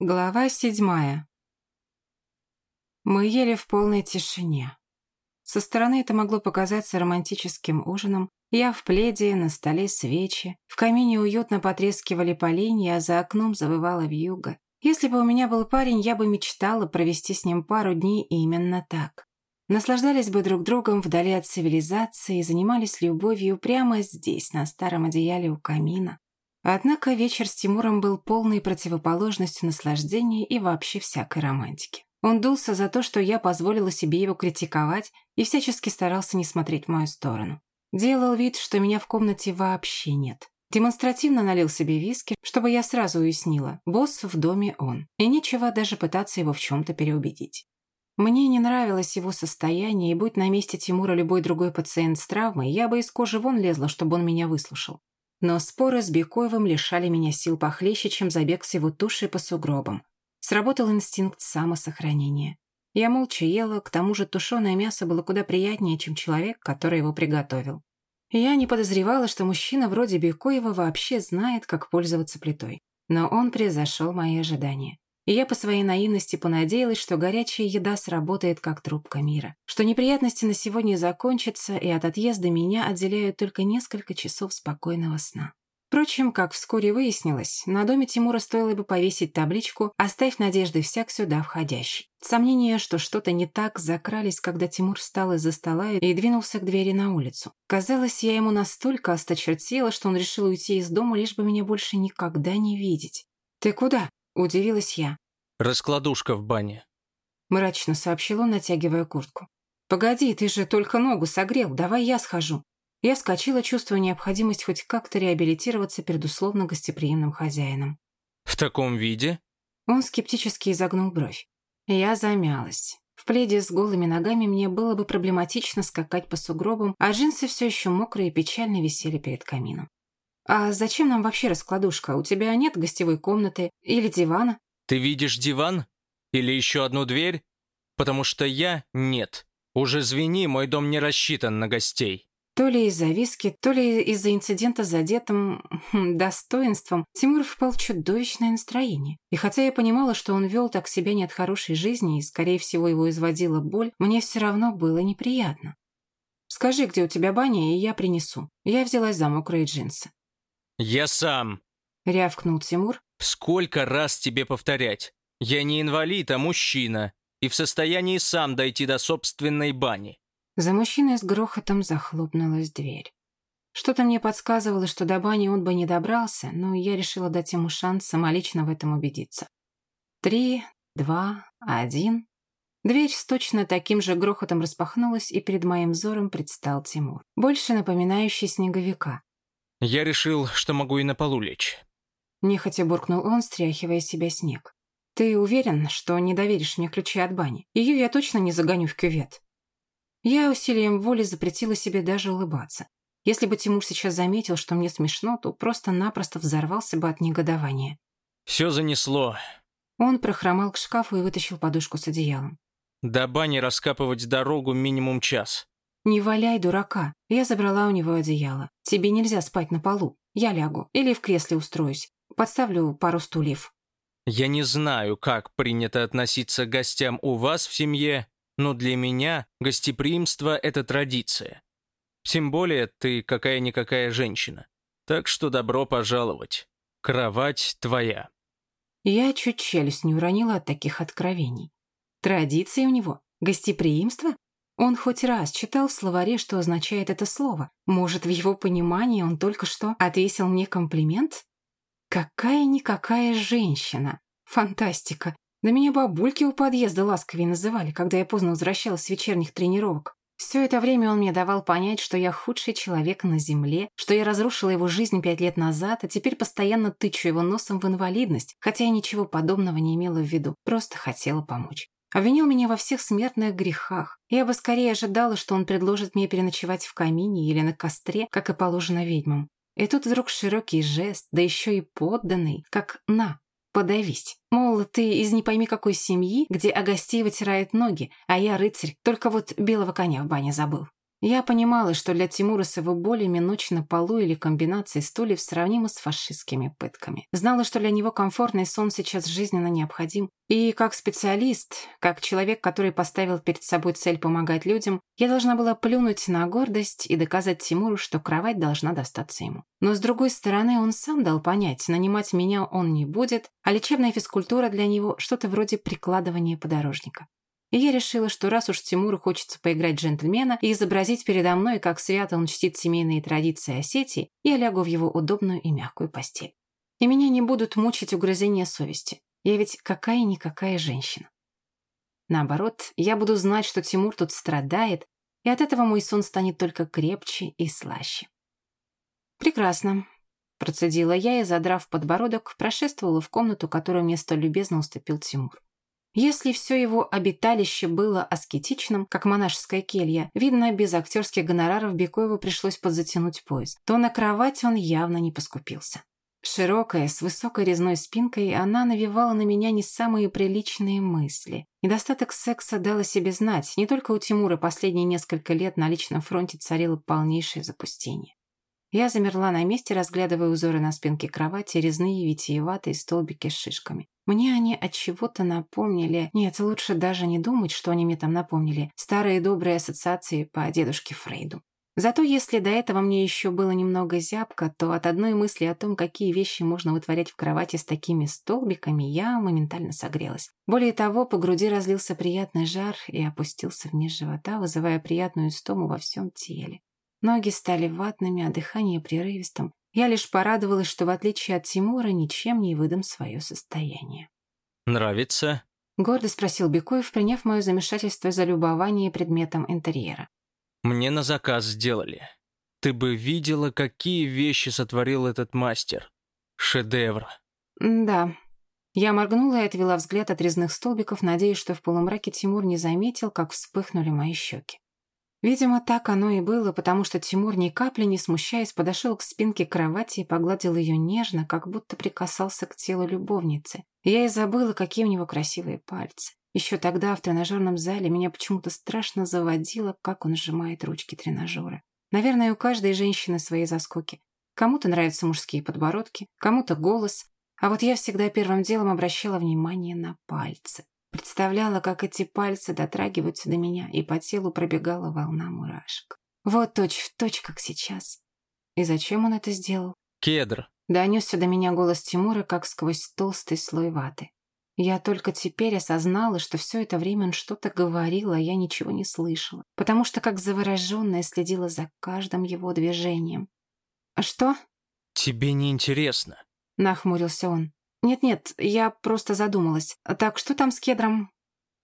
Глава седьмая. Мы ели в полной тишине. Со стороны это могло показаться романтическим ужином. Я в пледе, на столе свечи, в камине уютно потрескивали поленья, а за окном завывала вьюга. Если бы у меня был парень, я бы мечтала провести с ним пару дней именно так. Наслаждались бы друг другом вдали от цивилизации и занимались любовью прямо здесь, на старом одеяле у камина. Однако вечер с Тимуром был полной противоположностью наслаждения и вообще всякой романтики. Он дулся за то, что я позволила себе его критиковать и всячески старался не смотреть в мою сторону. Делал вид, что меня в комнате вообще нет. Демонстративно налил себе виски, чтобы я сразу уяснила, босс в доме он, и нечего даже пытаться его в чем-то переубедить. Мне не нравилось его состояние, и будь на месте Тимура любой другой пациент с травмой, я бы из кожи вон лезла, чтобы он меня выслушал. Но споры с Бекоевым лишали меня сил похлеще, чем забег с его тушей по сугробам. Сработал инстинкт самосохранения. Я молча ела, к тому же тушеное мясо было куда приятнее, чем человек, который его приготовил. Я не подозревала, что мужчина вроде Бекоева вообще знает, как пользоваться плитой. Но он превзошел мои ожидания. И я по своей наивности понадеялась, что горячая еда сработает как трубка мира, что неприятности на сегодня закончатся, и от отъезда меня отделяют только несколько часов спокойного сна. Впрочем, как вскоре выяснилось, на доме Тимура стоило бы повесить табличку «Оставь надежды всяк сюда входящий». Сомнения, что что-то не так, закрались, когда Тимур встал из-за стола и двинулся к двери на улицу. Казалось, я ему настолько осточертела, что он решил уйти из дома, лишь бы меня больше никогда не видеть. «Ты куда?» Удивилась я. «Раскладушка в бане», — мрачно сообщил он, натягивая куртку. «Погоди, ты же только ногу согрел, давай я схожу». Я вскочила, чувствуя необходимость хоть как-то реабилитироваться перед условно гостеприимным хозяином. «В таком виде?» Он скептически изогнул бровь. Я замялась. В пледе с голыми ногами мне было бы проблематично скакать по сугробам, а джинсы все еще мокрые и печально висели перед камином. «А зачем нам вообще раскладушка? У тебя нет гостевой комнаты или дивана?» «Ты видишь диван? Или еще одну дверь? Потому что я — нет. Уже звени, мой дом не рассчитан на гостей». То ли из-за виски, то ли из-за инцидента с задетым хм, достоинством, Тимур впал в чудовищное настроение. И хотя я понимала, что он вел так себя не от хорошей жизни, и, скорее всего, его изводила боль, мне все равно было неприятно. «Скажи, где у тебя баня, и я принесу». Я взялась за мокрые джинсы. «Я сам», — рявкнул Тимур. «Сколько раз тебе повторять? Я не инвалид, а мужчина, и в состоянии сам дойти до собственной бани». За мужчиной с грохотом захлопнулась дверь. Что-то мне подсказывало, что до бани он бы не добрался, но я решила дать ему шанс самолично в этом убедиться. Три, два, один. Дверь с точно таким же грохотом распахнулась, и перед моим взором предстал Тимур, больше напоминающий снеговика. «Я решил, что могу и на полу лечь». Нехотя буркнул он, стряхивая себя снег. «Ты уверен, что не доверишь мне ключи от бани? Ее я точно не загоню в кювет». Я усилием воли запретила себе даже улыбаться. Если бы Тимур сейчас заметил, что мне смешно, то просто-напросто взорвался бы от негодования. «Все занесло». Он прохромал к шкафу и вытащил подушку с одеялом. «До бани раскапывать дорогу минимум час. «Не валяй, дурака!» Я забрала у него одеяло. «Тебе нельзя спать на полу. Я лягу. Или в кресле устроюсь. Подставлю пару стульев». «Я не знаю, как принято относиться к гостям у вас в семье, но для меня гостеприимство – это традиция. Тем более ты какая-никакая женщина. Так что добро пожаловать. Кровать твоя». Я чуть челюсть не уронила от таких откровений. Традиции у него? Гостеприимство? Он хоть раз читал в словаре, что означает это слово. Может, в его понимании он только что отвесил мне комплимент? Какая-никакая женщина. Фантастика. Да меня бабульки у подъезда ласковее называли, когда я поздно возвращалась с вечерних тренировок. Все это время он мне давал понять, что я худший человек на земле, что я разрушила его жизнь пять лет назад, а теперь постоянно тычу его носом в инвалидность, хотя я ничего подобного не имела в виду, просто хотела помочь. Обвинил меня во всех смертных грехах. Я бы скорее ожидала, что он предложит мне переночевать в камине или на костре, как и положено ведьмам. И тут вдруг широкий жест, да еще и подданный, как «на, подавись». Мол, ты из не пойми какой семьи, где о гостей вытирает ноги, а я рыцарь, только вот белого коня в бане забыл. Я понимала, что для Тимура с его болями ночь на полу или комбинацией стульев сравнима с фашистскими пытками. Знала, что для него комфортный сон сейчас жизненно необходим. И как специалист, как человек, который поставил перед собой цель помогать людям, я должна была плюнуть на гордость и доказать Тимуру, что кровать должна достаться ему. Но с другой стороны, он сам дал понять, нанимать меня он не будет, а лечебная физкультура для него что-то вроде прикладывания подорожника. И я решила, что раз уж Тимуру хочется поиграть джентльмена и изобразить передо мной, как свято он чтит семейные традиции Осетии, я лягу в его удобную и мягкую постель. И меня не будут мучить угрызения совести. Я ведь какая-никакая женщина. Наоборот, я буду знать, что Тимур тут страдает, и от этого мой сон станет только крепче и слаще. «Прекрасно», — процедила я и, задрав подбородок, прошествовала в комнату, которую мне столь любезно уступил Тимур. Если все его обиталище было аскетичным, как монашеская келья, видно, без актерских гонораров Бекоеву пришлось подзатянуть пояс, то на кровать он явно не поскупился. Широкая, с высокой резной спинкой, она навевала на меня не самые приличные мысли. Недостаток секса дал о себе знать. Не только у Тимура последние несколько лет на личном фронте царило полнейшее запустение. Я замерла на месте, разглядывая узоры на спинке кровати, резные витиеватые столбики с шишками. Мне они от чего-то напомнили... Нет, лучше даже не думать, что они мне там напомнили. Старые добрые ассоциации по дедушке Фрейду. Зато если до этого мне еще было немного зябко, то от одной мысли о том, какие вещи можно вытворять в кровати с такими столбиками, я моментально согрелась. Более того, по груди разлился приятный жар и опустился вниз живота, вызывая приятную истому во всем теле. Ноги стали ватными, а дыхание прерывистым. Я лишь порадовалась, что в отличие от Тимура ничем не выдам свое состояние. «Нравится?» — гордо спросил Бекоев, приняв мое замешательство за любование предметом интерьера. Мне на заказ сделали. Ты бы видела, какие вещи сотворил этот мастер. Шедевр. Да. Я моргнула и отвела взгляд от резных столбиков, надеясь, что в полумраке Тимур не заметил, как вспыхнули мои щеки. Видимо, так оно и было, потому что Тимур ни капли не смущаясь подошел к спинке кровати и погладил ее нежно, как будто прикасался к телу любовницы. я и забыла, какие у него красивые пальцы. Еще тогда в тренажерном зале меня почему-то страшно заводило, как он сжимает ручки тренажера. Наверное, у каждой женщины свои заскоки. Кому-то нравятся мужские подбородки, кому-то голос, а вот я всегда первым делом обращала внимание на пальцы. Представляла, как эти пальцы дотрагиваются до меня, и по телу пробегала волна мурашек. Вот точь в точь, как сейчас. И зачем он это сделал? Кедр. Донесся до меня голос Тимура, как сквозь толстый слой ваты. Я только теперь осознала, что все это время он что-то говорил, а я ничего не слышала, потому что как завороженная следила за каждым его движением. «А что?» «Тебе не интересно», — нахмурился он. «Нет-нет, я просто задумалась. Так что там с кедром?»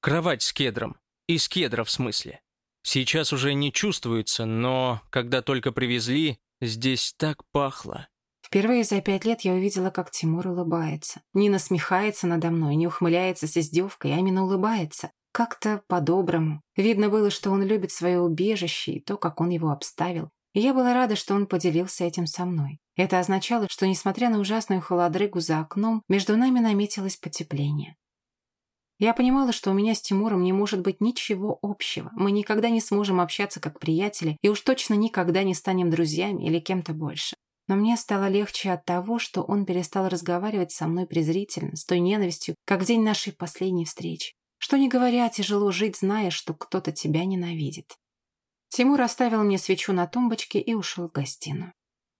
«Кровать с кедром. Из кедра, в смысле. Сейчас уже не чувствуется, но когда только привезли, здесь так пахло. Впервые за пять лет я увидела, как Тимур улыбается. Не насмехается надо мной, не ухмыляется с издевкой, а именно улыбается. Как-то по-доброму. Видно было, что он любит свое убежище и то, как он его обставил. И я была рада, что он поделился этим со мной. Это означало, что, несмотря на ужасную холодрыгу за окном, между нами наметилось потепление. Я понимала, что у меня с Тимуром не может быть ничего общего. Мы никогда не сможем общаться как приятели, и уж точно никогда не станем друзьями или кем-то больше. Но мне стало легче от того, что он перестал разговаривать со мной презрительно, с той ненавистью, как в день нашей последней встречи. Что не говоря, тяжело жить, зная, что кто-то тебя ненавидит. Тимур оставил мне свечу на тумбочке и ушел в гостиную.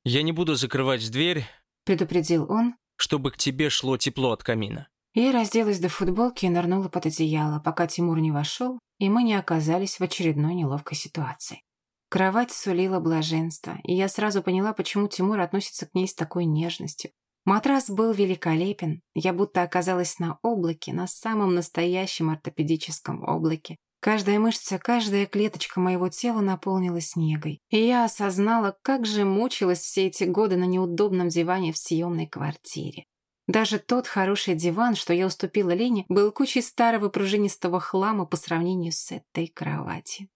«Я не буду закрывать дверь», — предупредил он, «чтобы к тебе шло тепло от камина». Я разделась до футболки и нырнула под одеяло, пока Тимур не вошел, и мы не оказались в очередной неловкой ситуации. Кровать сулила блаженство, и я сразу поняла, почему Тимур относится к ней с такой нежностью. Матрас был великолепен, я будто оказалась на облаке, на самом настоящем ортопедическом облаке. Каждая мышца, каждая клеточка моего тела наполнилась снегой. И я осознала, как же мучилась все эти годы на неудобном диване в съемной квартире. Даже тот хороший диван, что я уступила Лене, был кучей старого пружинистого хлама по сравнению с этой кроватью.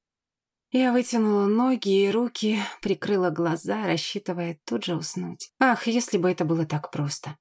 Я вытянула ноги и руки, прикрыла глаза, рассчитывая тут же уснуть. Ах, если бы это было так просто.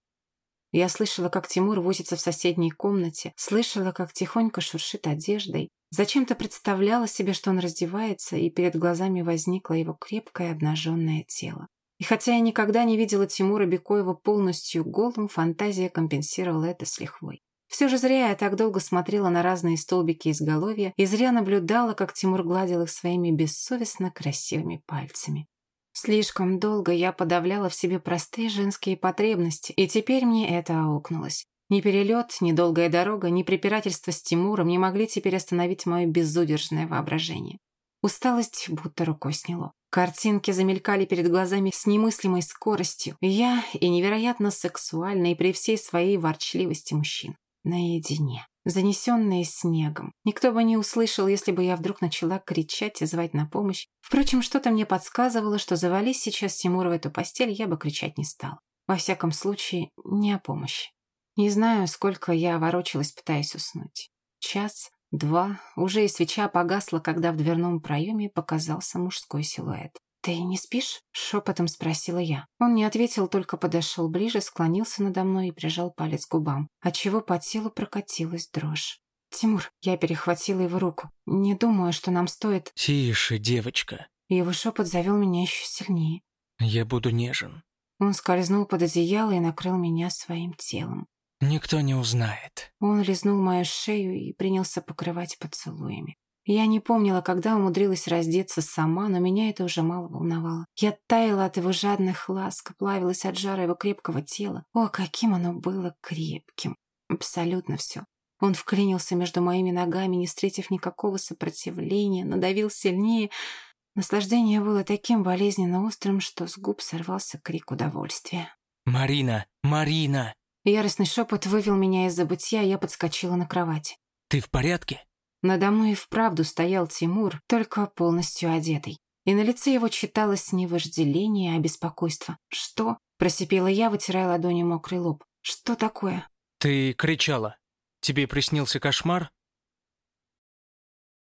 Я слышала, как Тимур возится в соседней комнате, слышала, как тихонько шуршит одеждой. Зачем-то представляла себе, что он раздевается, и перед глазами возникло его крепкое обнаженное тело. И хотя я никогда не видела Тимура Бекоева полностью голым, фантазия компенсировала это с лихвой. Все же зря я так долго смотрела на разные столбики изголовья и зря наблюдала, как Тимур гладил их своими бессовестно красивыми пальцами. Слишком долго я подавляла в себе простые женские потребности, и теперь мне это аукнулось. Ни перелет, ни долгая дорога, ни препирательство с Тимуром не могли теперь остановить мое безудержное воображение. Усталость будто рукой сняло. Картинки замелькали перед глазами с немыслимой скоростью. Я и невероятно сексуальный при всей своей ворчливости мужчин наедине, занесенные снегом. Никто бы не услышал, если бы я вдруг начала кричать и звать на помощь. Впрочем, что-то мне подсказывало, что завались сейчас Тимур в эту постель, я бы кричать не стал. Во всяком случае, не о помощи. Не знаю, сколько я ворочалась, пытаясь уснуть. Час, два, уже и свеча погасла, когда в дверном проеме показался мужской силуэт. «Ты не спишь?» – шепотом спросила я. Он не ответил, только подошел ближе, склонился надо мной и прижал палец к губам, отчего по телу прокатилась дрожь. «Тимур», я перехватила его руку. «Не думаю, что нам стоит...» «Тише, девочка». Его шепот завел меня еще сильнее. «Я буду нежен». Он скользнул под одеяло и накрыл меня своим телом. «Никто не узнает». Он лизнул мою шею и принялся покрывать поцелуями. Я не помнила, когда умудрилась раздеться сама, но меня это уже мало волновало. Я таяла от его жадных ласк, плавилась от жара его крепкого тела. О, каким оно было крепким. Абсолютно все. Он вклинился между моими ногами, не встретив никакого сопротивления, надавил сильнее. Наслаждение было таким болезненно острым, что с губ сорвался крик удовольствия. «Марина! Марина!» Яростный шепот вывел меня из забытья, я подскочила на кровать. «Ты в порядке?» Надо мной и вправду стоял Тимур, только полностью одетый. И на лице его читалось не вожделение, а беспокойство. «Что?» – просипела я, вытирая ладонью мокрый лоб. «Что такое?» «Ты кричала. Тебе приснился кошмар?»